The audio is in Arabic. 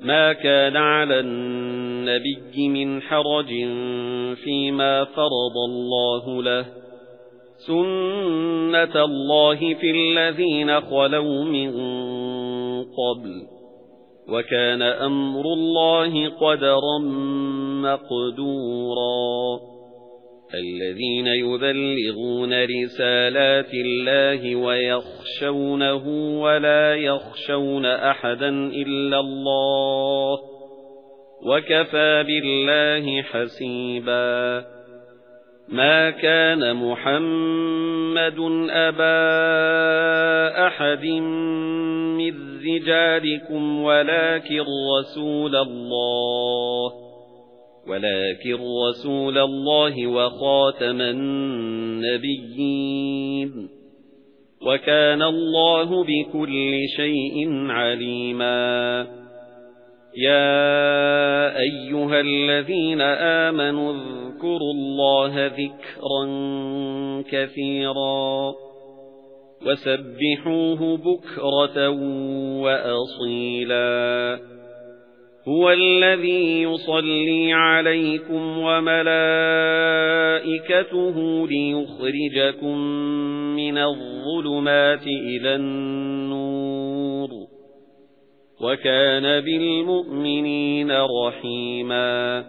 مَا كَانَ عَلَى النَّبِيِّ مِنْ حَرَجٍ فِيمَا فَرَضَ اللَّهُ لَهُ. سُنَّةَ اللَّهِ فِي الَّذِينَ خَلَوْا مِنْ قَبْلُ. وَكَانَ أَمْرُ اللَّهِ قَدَرًا مَقْدُورًا. الَّذِينَ يُبَلِّغُونَ رِسَالَاتِ اللَّهِ وَيَخْشَوْنَهُ وَلَا يَخْشَوْنَ أَحَدًا إِلَّا اللَّهَ وَكَفَى بِاللَّهِ حَسِيبًا مَا كَانَ مُحَمَّدٌ أَبَا أَحَدٍ مِّن رِّجَالِكُمْ وَلَكِن رَّسُولَ اللَّهِ ولكن رسول الله وخاتم النبيين وكان الله بكل شيء عليما. يا أيها الذين آمنوا اذكروا الله ذكرا كثيرا وسبحوه بكرة وأصيلا. هُوَ الَّذِي يُصَلِّي عَلَيْكُمْ وَمَلَائِكَتُهُ لِيُخْرِجَكُم مِّنَ الظُّلُمَاتِ إِلَى النُّورِ وَكَانَ بِالْمُؤْمِنِينَ رَحِيمًا